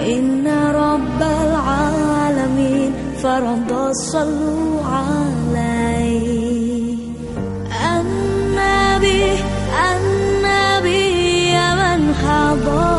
إن رب العالمين فرض صلوا عليه. النبي النبي من حضر